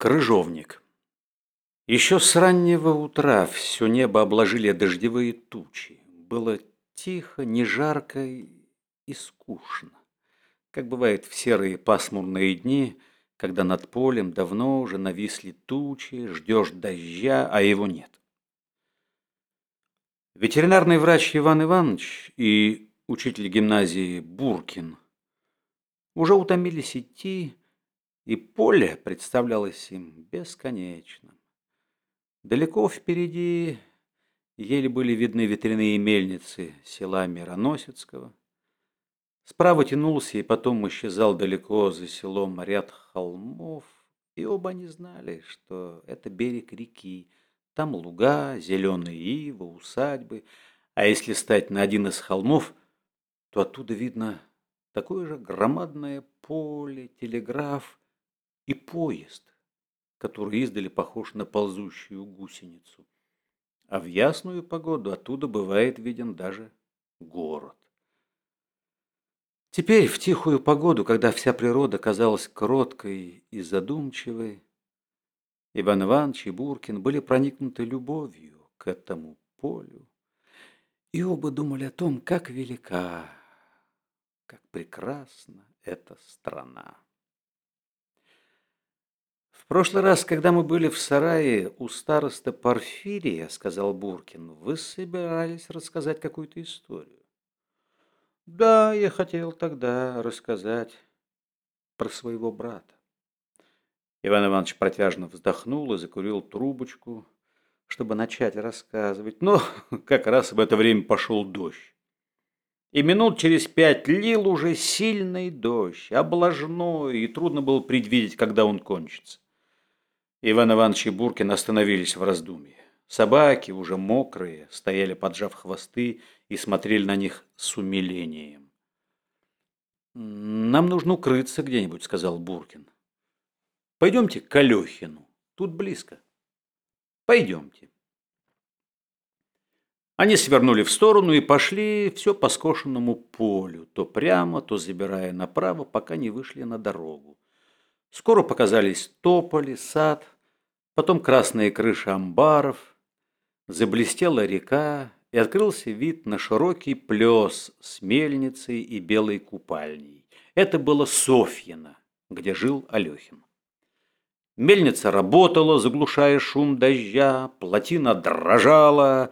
Крыжовник. Еще с раннего утра все небо обложили дождевые тучи. Было тихо, не жарко и скучно. Как бывает в серые пасмурные дни, когда над полем давно уже нависли тучи, ждешь дождя, а его нет. Ветеринарный врач Иван Иванович и учитель гимназии Буркин уже утомились идти, и поле представлялось им бесконечным. Далеко впереди еле были видны ветряные мельницы села Мироносецкого. Справа тянулся и потом исчезал далеко за селом ряд холмов, и оба не знали, что это берег реки. Там луга, зеленые ивы, усадьбы, а если стать на один из холмов, то оттуда видно такое же громадное поле, телеграф и поезд, который издали похож на ползущую гусеницу. А в ясную погоду оттуда бывает виден даже город. Теперь, в тихую погоду, когда вся природа казалась кроткой и задумчивой, Иван Иванович и Буркин были проникнуты любовью к этому полю, и оба думали о том, как велика, как прекрасна эта страна прошлый раз, когда мы были в сарае у староста Порфирия, сказал Буркин, вы собирались рассказать какую-то историю. Да, я хотел тогда рассказать про своего брата. Иван Иванович протяжно вздохнул и закурил трубочку, чтобы начать рассказывать. Но как раз в это время пошел дождь. И минут через пять лил уже сильный дождь, облажной, и трудно было предвидеть, когда он кончится. Иван Иванович и Буркин остановились в раздумье. Собаки, уже мокрые, стояли поджав хвосты и смотрели на них с умилением. «Нам нужно укрыться где-нибудь», — сказал Буркин. «Пойдемте к Алехину. Тут близко». «Пойдемте». Они свернули в сторону и пошли все по скошенному полю, то прямо, то забирая направо, пока не вышли на дорогу. Скоро показались тополи, сад, потом красные крыши амбаров, заблестела река, и открылся вид на широкий плес с мельницей и белой купальней. Это было Софьино, где жил Алехин. Мельница работала, заглушая шум дождя, плотина дрожала.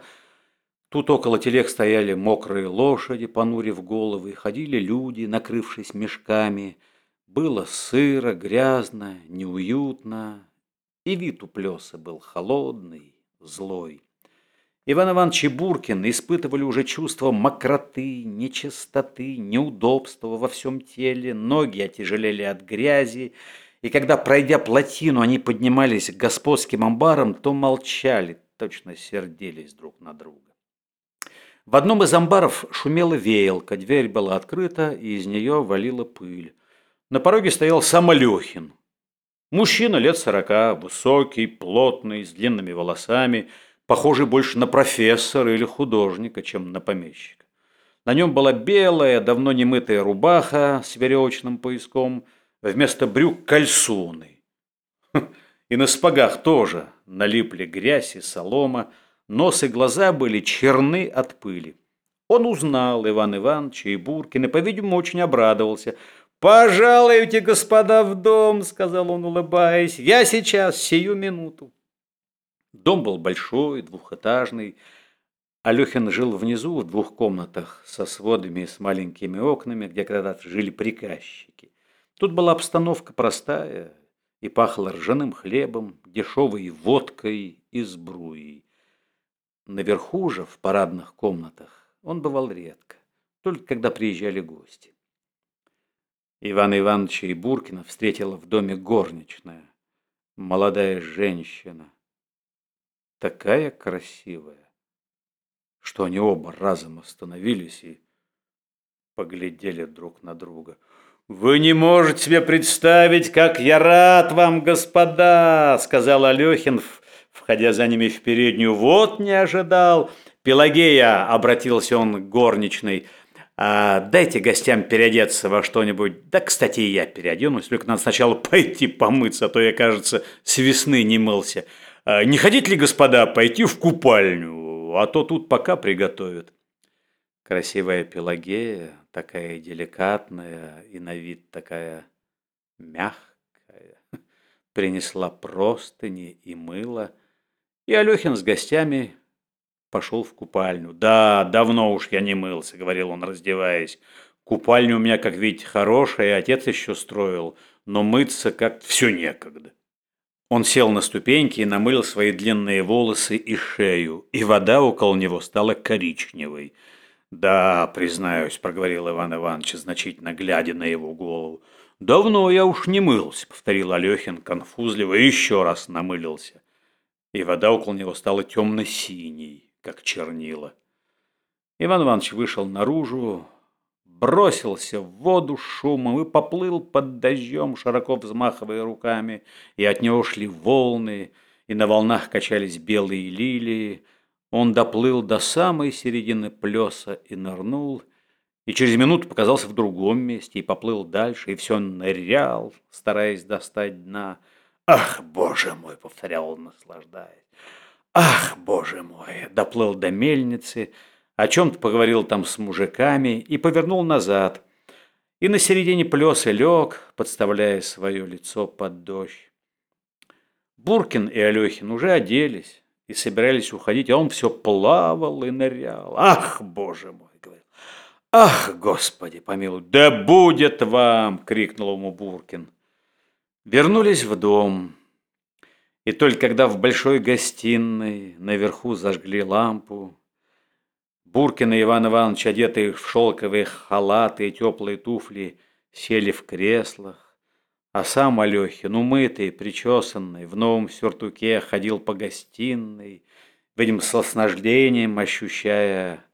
Тут около телег стояли мокрые лошади, понурив головы, ходили люди, накрывшись мешками – было сыро, грязно, неуютно, и вид у плеса был холодный, злой. Иван Иванович и Буркин испытывали уже чувство мокроты, нечистоты, неудобства во всем теле, ноги отяжелели от грязи, и когда, пройдя плотину, они поднимались к господским амбарам, то молчали, точно сердились друг на друга. В одном из амбаров шумела веялка, дверь была открыта, и из нее валила пыль. На пороге стоял сам Алехин. Мужчина лет сорока, высокий, плотный, с длинными волосами, похожий больше на профессора или художника, чем на помещика. На нем была белая, давно не мытая рубаха с веревочным пояском, вместо брюк кальсоны. И на спагах тоже налипли грязь и солома, нос и глаза были черны от пыли. Он узнал Иван Ивановича и Буркина, по-видимому, очень обрадовался – «Пожалуйте, господа, в дом», — сказал он, улыбаясь. «Я сейчас, сию минуту». Дом был большой, двухэтажный. Алехин жил внизу в двух комнатах со сводами с маленькими окнами, где когда-то жили приказчики. Тут была обстановка простая и пахло ржаным хлебом, дешевой водкой и сбруей. Наверху же, в парадных комнатах, он бывал редко, только когда приезжали гости. Ивана Ивановича и Буркина встретила в доме горничная, молодая женщина, такая красивая, что они оба разом остановились и поглядели друг на друга. «Вы не можете себе представить, как я рад вам, господа!» — сказал Алехин, входя за ними в переднюю. «Вот не ожидал!» «Пелагея!» — обратился он к горничной — дайте гостям переодеться во что-нибудь. Да, кстати, и я переоденусь, только надо сначала пойти помыться, а то я, кажется, с весны не мылся. А не хотите ли, господа, пойти в купальню, а то тут пока приготовят. Красивая Пелагея, такая деликатная и на вид такая мягкая, принесла простыни и мыло, и Алехин с гостями пошел в купальню. «Да, давно уж я не мылся», — говорил он, раздеваясь. «Купальня у меня, как видите, хорошая, отец еще строил, но мыться как все некогда». Он сел на ступеньки и намылил свои длинные волосы и шею, и вода около него стала коричневой. «Да, признаюсь», — проговорил Иван Иванович, значительно глядя на его голову. «Давно я уж не мылся», — повторил Алехин конфузливо и еще раз намылился. И вода около него стала темно-синей как чернила. Иван Иванович вышел наружу, бросился в воду шумом и поплыл под дождем, широко взмахивая руками, и от него шли волны, и на волнах качались белые лилии. Он доплыл до самой середины плеса и нырнул, и через минуту показался в другом месте и поплыл дальше, и все нырял, стараясь достать дна. «Ах, боже мой!» — повторял он, наслаждаясь. Ах, боже мой, доплыл до мельницы, о чем-то поговорил там с мужиками и повернул назад. И на середине плеса лег, подставляя свое лицо под дождь. Буркин и Алехин уже оделись и собирались уходить, а он все плавал и нырял. Ах, боже мой, говорил. Ах, господи, помилуй, да будет вам, крикнул ему Буркин. Вернулись в дом. И только когда в большой гостиной наверху зажгли лампу, Буркин и Иван Иванович, одетые в шелковые халаты и теплые туфли, сели в креслах, а сам Алехин, умытый, причесанный, в новом сюртуке, ходил по гостиной, видим, с наслаждением ощущая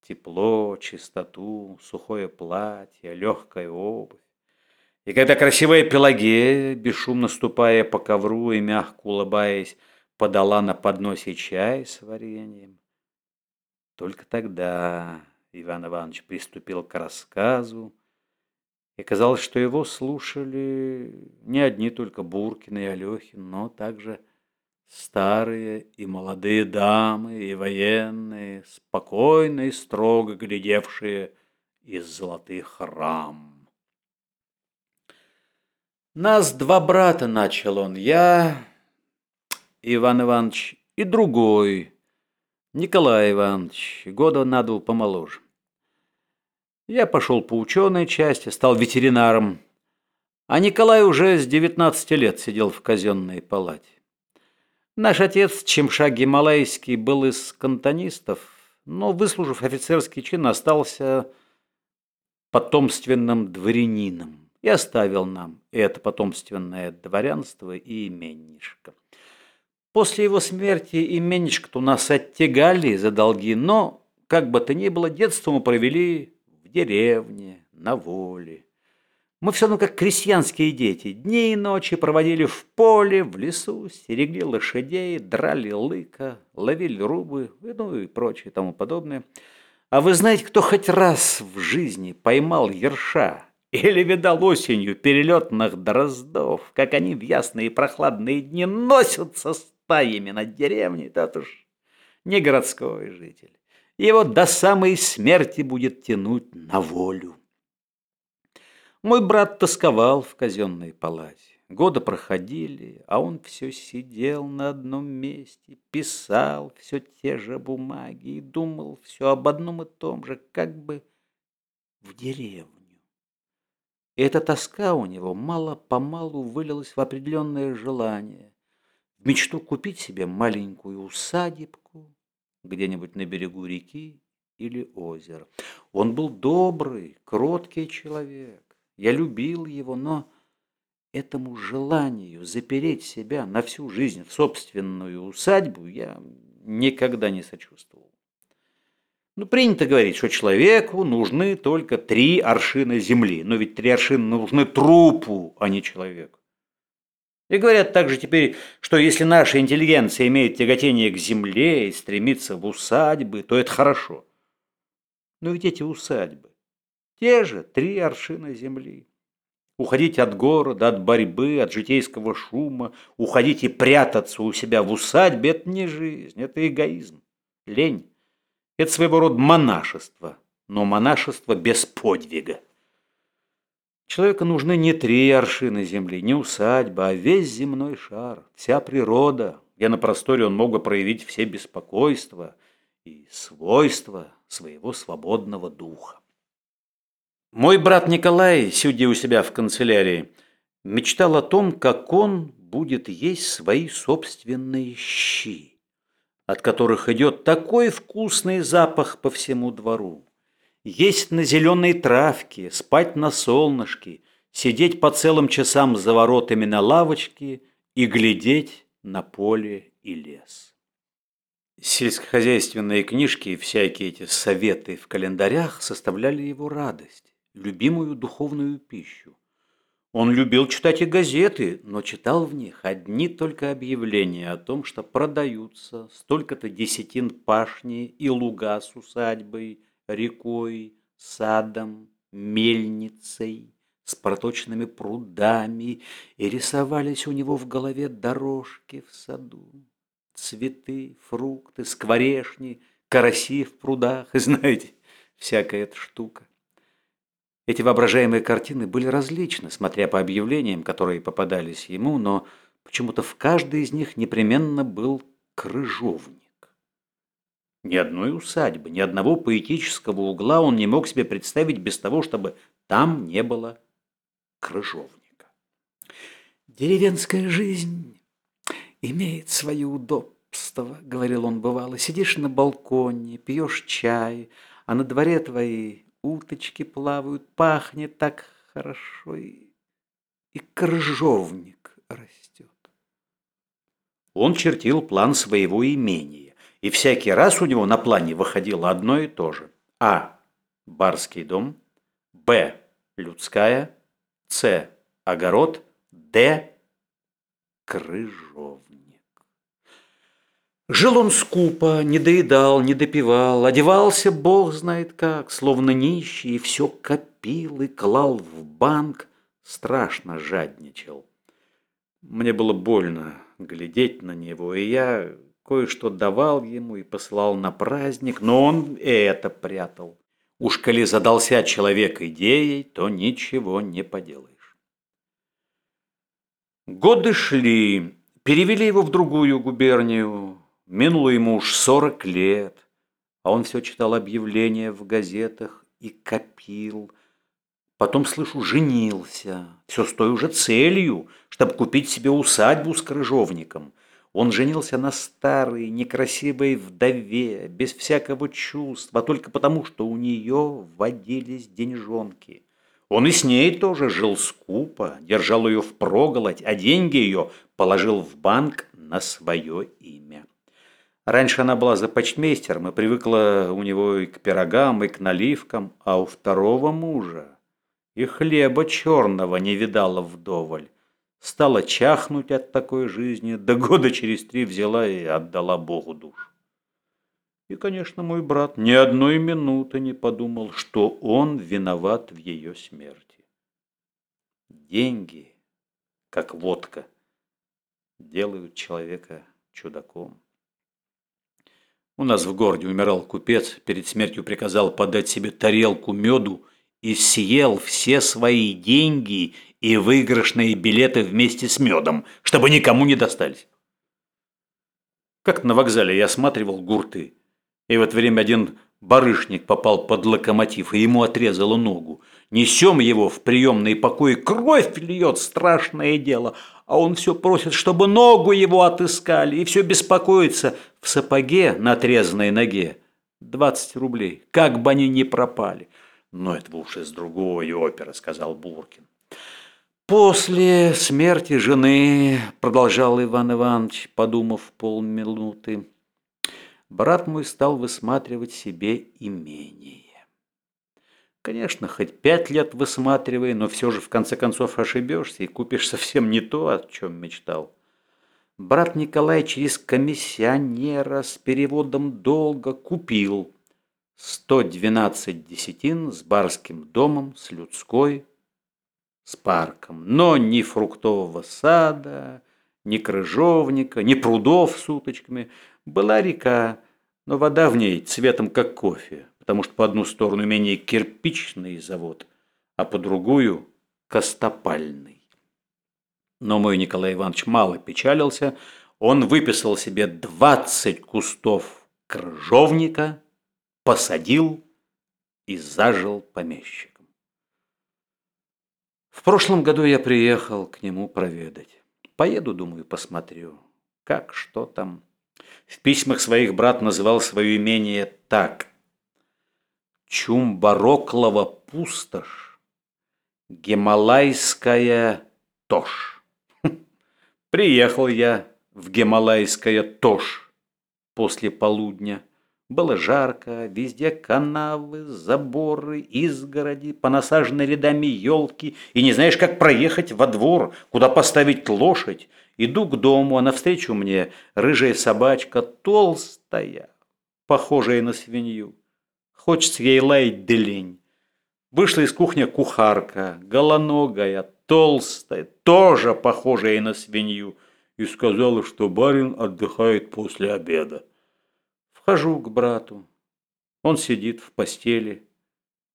тепло, чистоту, сухое платье, легкая обувь. И когда красивая Пелагея, бесшумно ступая по ковру и мягко улыбаясь, подала на подносе чай с вареньем, только тогда Иван Иванович приступил к рассказу, и казалось, что его слушали не одни только Буркин и Алехин, но также старые и молодые дамы, и военные, спокойно и строго глядевшие из золотых рам. Нас два брата, начал он. Я, Иван Иванович, и другой, Николай Иванович, года на два помоложе. Я пошел по ученой части, стал ветеринаром, а Николай уже с 19 лет сидел в казенной палате. Наш отец, Чемша Гималайский, был из кантонистов, но, выслужив офицерский чин, остался потомственным дворянином и оставил нам это потомственное дворянство и именнишко. После его смерти именнишко-то у нас оттягали за долги, но, как бы то ни было, детство мы провели в деревне, на воле. Мы все равно как крестьянские дети, дни и ночи проводили в поле, в лесу, стерегли лошадей, драли лыка, ловили рубы, ну и прочее тому подобное. А вы знаете, кто хоть раз в жизни поймал ерша, или видал осенью перелетных дроздов, как они в ясные прохладные дни носятся стаями над деревней, тот уж не городской житель. Его до самой смерти будет тянуть на волю. Мой брат тосковал в казенной палате. Годы проходили, а он все сидел на одном месте, писал все те же бумаги и думал все об одном и том же, как бы в деревне. И эта тоска у него мало-помалу вылилась в определенное желание, в мечту купить себе маленькую усадебку где-нибудь на берегу реки или озера. Он был добрый, кроткий человек. Я любил его, но этому желанию запереть себя на всю жизнь в собственную усадьбу я никогда не сочувствовал. Ну, принято говорить, что человеку нужны только три аршина земли. Но ведь три аршина нужны трупу, а не человеку. И говорят также теперь, что если наша интеллигенция имеет тяготение к земле и стремится в усадьбы, то это хорошо. Но ведь эти усадьбы Те же три аршина земли. Уходить от города, от борьбы, от житейского шума, уходить и прятаться у себя в усадьбе – это не жизнь, это эгоизм, лень. Это своего рода монашество, но монашество без подвига. Человеку нужны не три аршины земли, не усадьба, а весь земной шар, вся природа, где на просторе он мог бы проявить все беспокойства и свойства своего свободного духа. Мой брат Николай, сидя у себя в канцелярии, мечтал о том, как он будет есть свои собственные щи, от которых идет такой вкусный запах по всему двору есть на зеленой травке, спать на солнышке, сидеть по целым часам за воротами на лавочке и глядеть на поле и лес. Сельскохозяйственные книжки и всякие эти советы в календарях составляли его радость, любимую духовную пищу. Он любил читать и газеты, но читал в них одни только объявления о том, что продаются столько-то десятин пашни и луга с усадьбой – рекой, садом, мельницей, с проточными прудами, и рисовались у него в голове дорожки в саду, цветы, фрукты, скворешни, караси в прудах, и знаете, всякая эта штука. Эти воображаемые картины были различны, смотря по объявлениям, которые попадались ему, но почему-то в каждой из них непременно был крыжовник. Ни одной усадьбы, ни одного поэтического угла он не мог себе представить без того, чтобы там не было крыжовника. «Деревенская жизнь имеет свои удобства», — говорил он бывало. «Сидишь на балконе, пьешь чай, а на дворе твои уточки плавают, пахнет так хорошо, и, и крыжовник растет». Он чертил план своего имения и всякий раз у него на плане выходило одно и то же. А. Барский дом. Б. Людская. С. Огород. Д. Крыжовник. Жил он скупо, не доедал, не допивал, одевался бог знает как, словно нищий, и все копил и клал в банк, страшно жадничал. Мне было больно глядеть на него, и я кое-что давал ему и посылал на праздник, но он и это прятал. Уж коли задался человек идеей, то ничего не поделаешь. Годы шли, перевели его в другую губернию, минуло ему уж сорок лет, а он все читал объявления в газетах и копил. Потом, слышу, женился, все с той уже целью, чтобы купить себе усадьбу с крыжовником – он женился на старой, некрасивой вдове, без всякого чувства, только потому, что у нее водились деньжонки. Он и с ней тоже жил скупо, держал ее впроголодь, а деньги ее положил в банк на свое имя. Раньше она была започмейстером и привыкла у него и к пирогам, и к наливкам, а у второго мужа и хлеба черного не видала вдоволь стала чахнуть от такой жизни, до года через три взяла и отдала Богу душу. И, конечно, мой брат ни одной минуты не подумал, что он виноват в ее смерти. Деньги, как водка, делают человека чудаком. У нас в городе умирал купец, перед смертью приказал подать себе тарелку меду и съел все свои деньги и выигрышные билеты вместе с медом, чтобы никому не достались. Как на вокзале я осматривал гурты, и в это время один барышник попал под локомотив, и ему отрезало ногу. Несем его в приемные покои, кровь льет, страшное дело, а он все просит, чтобы ногу его отыскали, и все беспокоится в сапоге на отрезанной ноге. 20 рублей, как бы они ни пропали. Но это уж из другой оперы, сказал Буркин. После смерти жены, продолжал Иван Иванович, подумав полминуты, брат мой стал высматривать себе имение. Конечно, хоть пять лет высматривай, но все же в конце концов ошибешься и купишь совсем не то, о чем мечтал. Брат Николай через комиссионера с переводом долга купил 112 десятин с барским домом, с людской, с парком. Но ни фруктового сада, ни крыжовника, ни прудов с уточками. Была река, но вода в ней цветом как кофе, потому что по одну сторону менее кирпичный завод, а по другую – костопальный. Но мой Николай Иванович мало печалился, он выписал себе 20 кустов крыжовника, посадил и зажил помещиком. В прошлом году я приехал к нему проведать. Поеду, думаю, посмотрю, как, что там. В письмах своих брат называл свое имение так. Чумбароклова пустошь, Гималайская тошь. Приехал я в Гималайская тошь после полудня. Было жарко, везде канавы, заборы, изгороди, понасажены рядами елки, и не знаешь, как проехать во двор, куда поставить лошадь. Иду к дому, а навстречу мне рыжая собачка, толстая, похожая на свинью. Хочется ей лаять делень. Вышла из кухни кухарка, голоногая, толстая, тоже похожая на свинью, и сказала, что барин отдыхает после обеда. Хожу к брату. Он сидит в постели,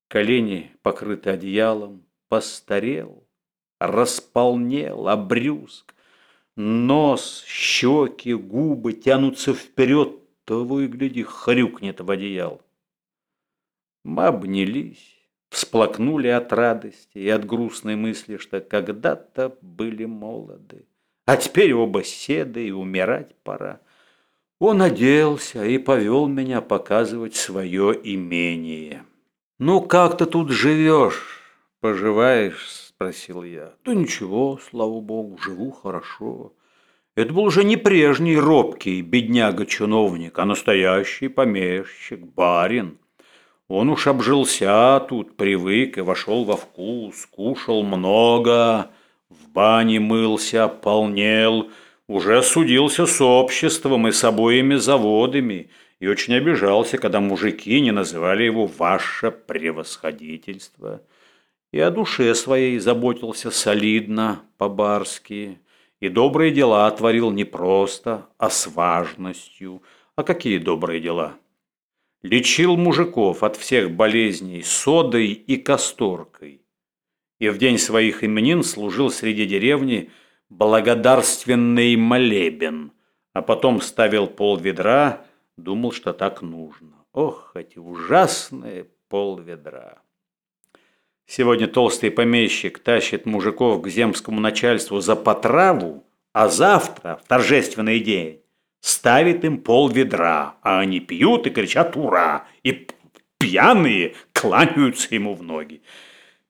колени покрыты одеялом, постарел, располнел, обрюзг. Нос, щеки, губы тянутся вперед, того и гляди, хрюкнет в одеял. Мы обнялись, всплакнули от радости и от грустной мысли, что когда-то были молоды, а теперь оба седы и умирать пора. Он оделся и повел меня показывать свое имение. «Ну, как ты тут живешь? Поживаешь?» – спросил я. «Да ничего, слава богу, живу хорошо». Это был уже не прежний робкий бедняга-чиновник, а настоящий помещик, барин. Он уж обжился тут, привык и вошел во вкус, кушал много, в бане мылся, полнел – уже судился с обществом и с обоими заводами и очень обижался, когда мужики не называли его «ваше превосходительство». И о душе своей заботился солидно, по-барски, и добрые дела творил не просто, а с важностью. А какие добрые дела? Лечил мужиков от всех болезней содой и касторкой. И в день своих именин служил среди деревни – благодарственный молебен, а потом ставил пол ведра, думал, что так нужно. Ох, эти ужасные пол ведра. Сегодня толстый помещик тащит мужиков к земскому начальству за потраву, а завтра, в торжественный день, ставит им пол ведра, а они пьют и кричат «Ура!» и пьяные кланяются ему в ноги.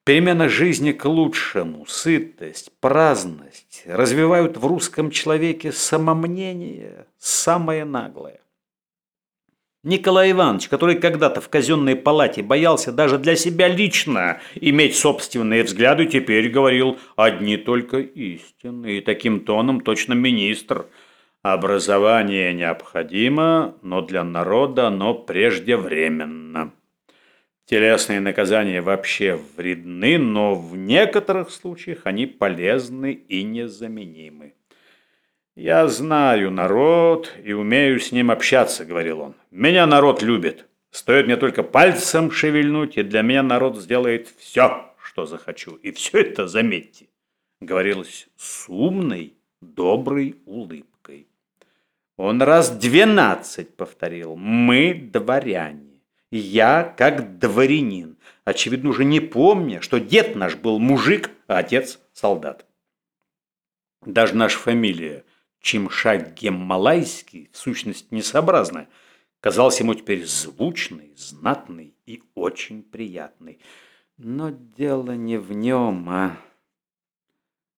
Перемена жизни к лучшему, сытость, праздность развивают в русском человеке самомнение самое наглое. Николай Иванович, который когда-то в казенной палате боялся даже для себя лично иметь собственные взгляды, теперь говорил одни только истины. И таким тоном точно министр. Образование необходимо, но для народа оно преждевременно. Телесные наказания вообще вредны, но в некоторых случаях они полезны и незаменимы. «Я знаю народ и умею с ним общаться», — говорил он. «Меня народ любит. Стоит мне только пальцем шевельнуть, и для меня народ сделает все, что захочу. И все это, заметьте, говорилось с умной, доброй улыбкой. Он раз двенадцать повторил «Мы дворяне». Я как дворянин, очевидно уже не помня, что дед наш был мужик, а отец солдат. Даже наша фамилия Чимшак Геммалайский, в сущности несообразная, казалась ему теперь звучной, знатной и очень приятной. Но дело не в нем, а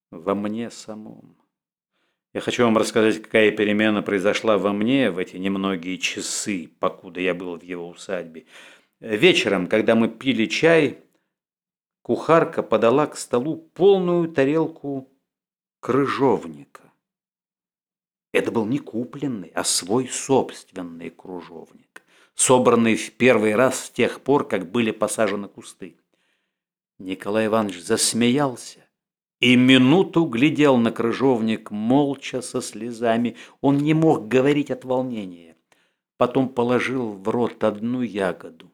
во мне самом. Я хочу вам рассказать, какая перемена произошла во мне в эти немногие часы, покуда я был в его усадьбе. Вечером, когда мы пили чай, кухарка подала к столу полную тарелку крыжовника. Это был не купленный, а свой собственный кружовник. собранный в первый раз с тех пор, как были посажены кусты. Николай Иванович засмеялся и минуту глядел на крыжовник молча со слезами. Он не мог говорить от волнения. Потом положил в рот одну ягоду.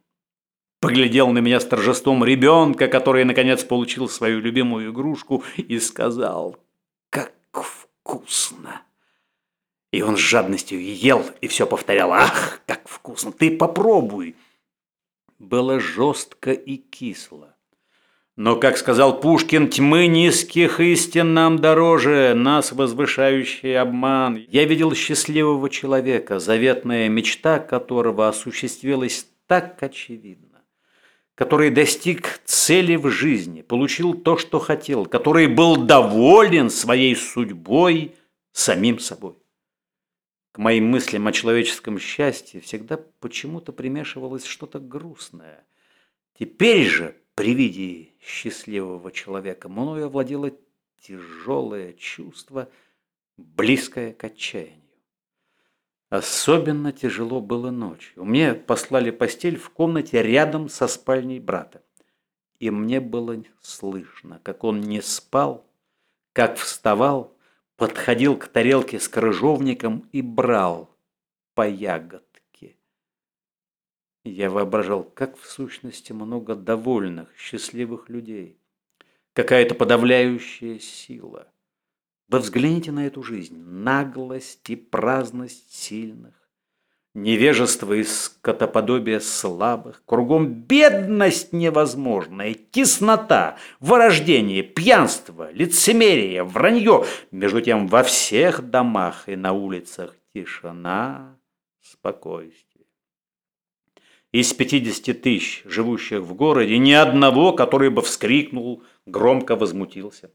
Поглядел на меня с торжеством ребенка, который наконец получил свою любимую игрушку, и сказал «Как вкусно!» И он с жадностью ел и все повторял «Ах, как вкусно! Ты попробуй!» Было жестко и кисло. Но, как сказал Пушкин, тьмы низких истин нам дороже, нас возвышающий обман. Я видел счастливого человека, заветная мечта которого осуществилась так очевидно, который достиг цели в жизни, получил то, что хотел, который был доволен своей судьбой, самим собой. К моим мыслям о человеческом счастье всегда почему-то примешивалось что-то грустное. Теперь же, при виде счастливого человека, мною овладело тяжелое чувство, близкое к отчаянию. Особенно тяжело было ночью. Мне послали постель в комнате рядом со спальней брата. И мне было слышно, как он не спал, как вставал, подходил к тарелке с крыжовником и брал по ягодке. Я воображал, как в сущности много довольных, счастливых людей. Какая-то подавляющая сила. Вы взгляните на эту жизнь, наглость и праздность сильных невежество и скотоподобие слабых, кругом бедность невозможная, теснота, вырождение, пьянство, лицемерие, вранье. Между тем во всех домах и на улицах тишина, спокойствие. Из 50 тысяч живущих в городе ни одного, который бы вскрикнул, громко возмутился.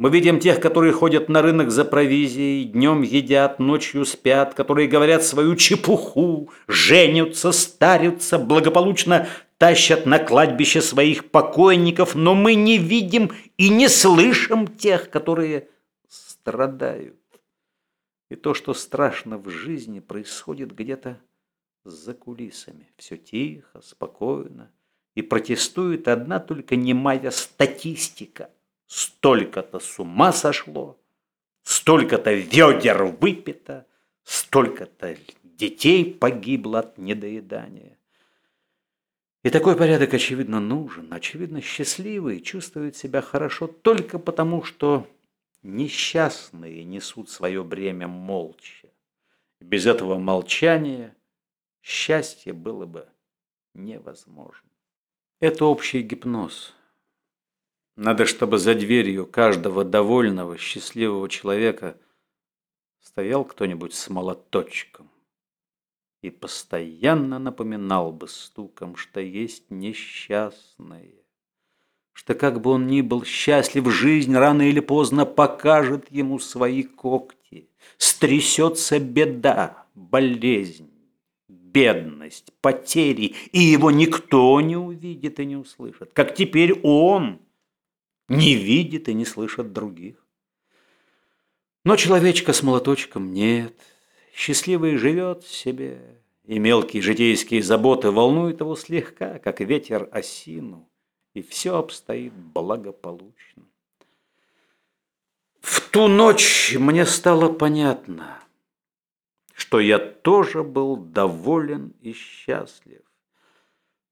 Мы видим тех, которые ходят на рынок за провизией, днем едят, ночью спят, которые говорят свою чепуху, женятся, старятся, благополучно тащат на кладбище своих покойников, но мы не видим и не слышим тех, которые страдают. И то, что страшно в жизни, происходит где-то за кулисами. Все тихо, спокойно. И протестует одна только немая статистика – столько-то с ума сошло, столько-то ведер выпито, столько-то детей погибло от недоедания. И такой порядок, очевидно, нужен. Очевидно, счастливые чувствуют себя хорошо только потому, что несчастные несут свое бремя молча. Без этого молчания счастье было бы невозможно. Это общий гипноз – надо, чтобы за дверью каждого довольного, счастливого человека стоял кто-нибудь с молоточком и постоянно напоминал бы стуком, что есть несчастные, что как бы он ни был счастлив, жизнь рано или поздно покажет ему свои когти, стрясется беда, болезнь, бедность, потери, и его никто не увидит и не услышит, как теперь он – не видит и не слышит других. Но человечка с молоточком нет, счастливый живет себе, и мелкие житейские заботы волнуют его слегка, как ветер осину, и все обстоит благополучно. В ту ночь мне стало понятно, что я тоже был доволен и счастлив,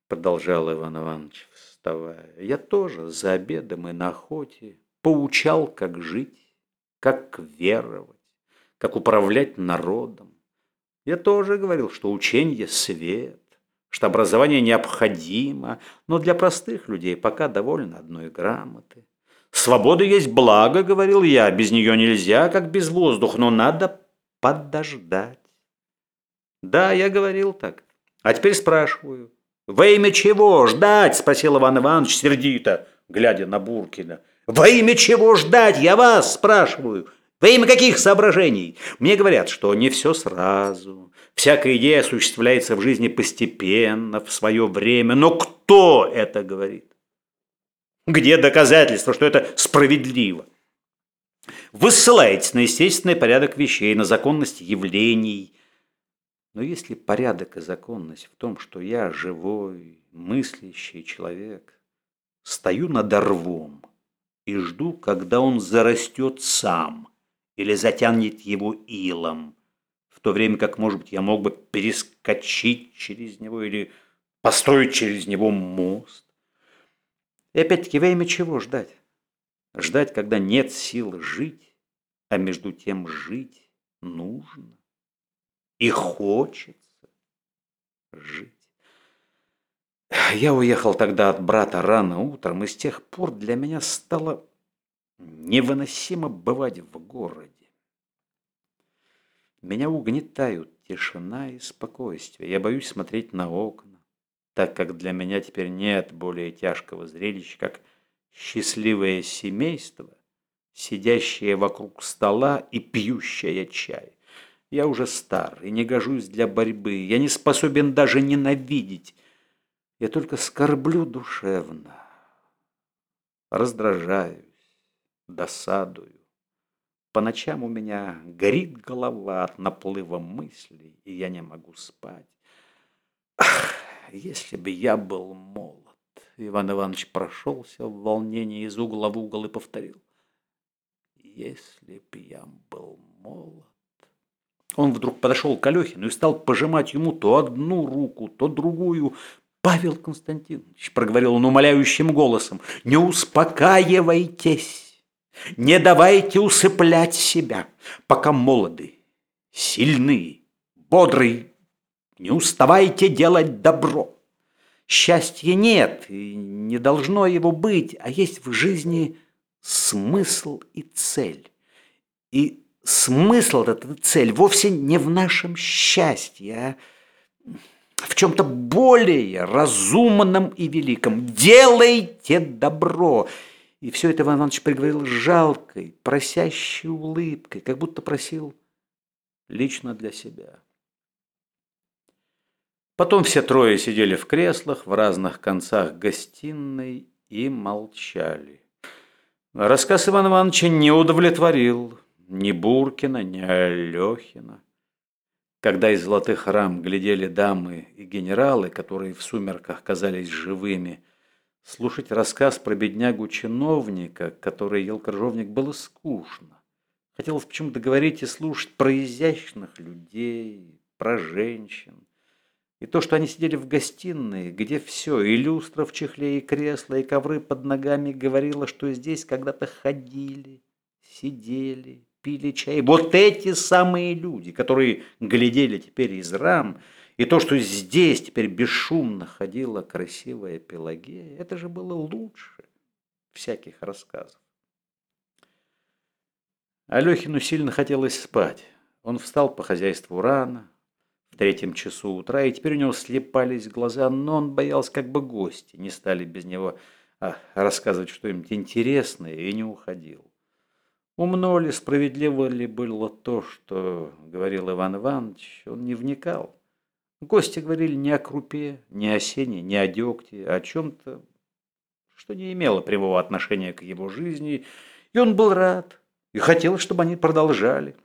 продолжал Иван Иванович вставая. Я тоже за обедом и на охоте поучал, как жить, как веровать, как управлять народом. Я тоже говорил, что учение – свет, что образование необходимо, но для простых людей пока довольно одной грамоты. Свобода есть благо, говорил я, без нее нельзя, как без воздуха, но надо подождать. Да, я говорил так. А теперь спрашиваю, «Во имя чего ждать?» – спросил Иван Иванович сердито, глядя на Буркина. «Во имя чего ждать? Я вас спрашиваю. Во имя каких соображений? Мне говорят, что не все сразу. Всякая идея осуществляется в жизни постепенно, в свое время. Но кто это говорит? Где доказательства, что это справедливо? Вы ссылаетесь на естественный порядок вещей, на законность явлений. Но если порядок и законность в том, что я живой, мыслящий человек, стою над рвом и жду, когда он зарастет сам или затянет его илом, в то время как, может быть, я мог бы перескочить через него или построить через него мост. И опять-таки во имя чего ждать? Ждать, когда нет сил жить, а между тем жить нужно и хочется жить. Я уехал тогда от брата рано утром, и с тех пор для меня стало невыносимо бывать в городе. Меня угнетают тишина и спокойствие. Я боюсь смотреть на окна, так как для меня теперь нет более тяжкого зрелища, как счастливое семейство, сидящее вокруг стола и пьющее чай. Я уже стар и не гожусь для борьбы. Я не способен даже ненавидеть. Я только скорблю душевно, раздражаюсь, досадую. По ночам у меня горит голова от наплыва мыслей, и я не могу спать. Ах, если бы я был молод. Иван Иванович прошелся в волнении из угла в угол и повторил. Если б я был молод. Он вдруг подошел к Алехину и стал пожимать ему то одну руку, то другую. «Павел Константинович», — проговорил он умоляющим голосом, — «не успокаивайтесь, не давайте усыплять себя, пока молоды, сильны, бодры, не уставайте делать добро. Счастья нет и не должно его быть, а есть в жизни смысл и цель. И смысл, эта цель вовсе не в нашем счастье, а в чем-то более разумном и великом. Делайте добро. И все это Иван Иванович приговорил жалкой, просящей улыбкой, как будто просил лично для себя. Потом все трое сидели в креслах в разных концах гостиной и молчали. Рассказ Ивана Ивановича не удовлетворил ни Буркина, ни Алехина. Когда из золотых рам глядели дамы и генералы, которые в сумерках казались живыми, слушать рассказ про беднягу-чиновника, который ел крыжовник, было скучно. Хотелось почему-то говорить и слушать про изящных людей, про женщин. И то, что они сидели в гостиной, где все, и люстра в чехле, и кресла, и ковры под ногами, говорило, что здесь когда-то ходили, сидели, пили чай. Вот эти самые люди, которые глядели теперь из рам, и то, что здесь теперь бесшумно ходила красивая Пелагея, это же было лучше всяких рассказов. Алехину сильно хотелось спать. Он встал по хозяйству рано, в третьем часу утра, и теперь у него слепались глаза, но он боялся, как бы гости не стали без него а, рассказывать что-нибудь интересное, и не уходил. Умно ли, справедливо ли было то, что говорил Иван Иванович, он не вникал. Гости говорили не о крупе, не о сене, не о дегте, а о чем-то, что не имело прямого отношения к его жизни, и он был рад, и хотел, чтобы они продолжали.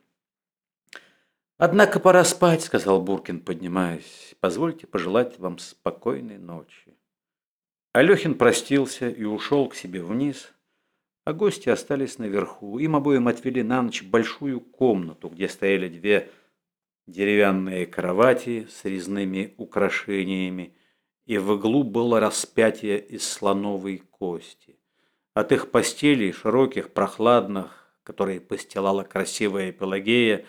«Однако пора спать», — сказал Буркин, поднимаясь. «Позвольте пожелать вам спокойной ночи». Алехин простился и ушел к себе вниз, а гости остались наверху. Им обоим отвели на ночь большую комнату, где стояли две деревянные кровати с резными украшениями, и в углу было распятие из слоновой кости. От их постелей, широких, прохладных, которые постилала красивая Пелагея,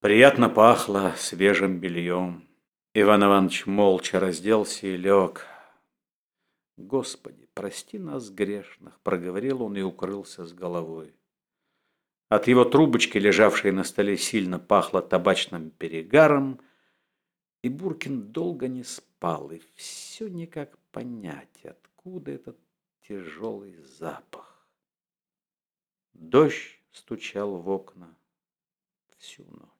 приятно пахло свежим бельем. Иван Иванович молча разделся и лег. Господи, «Прости нас, грешных», – проговорил он и укрылся с головой. От его трубочки, лежавшей на столе, сильно пахло табачным перегаром, и Буркин долго не спал, и все никак понять, откуда этот тяжелый запах. Дождь стучал в окна всю ночь.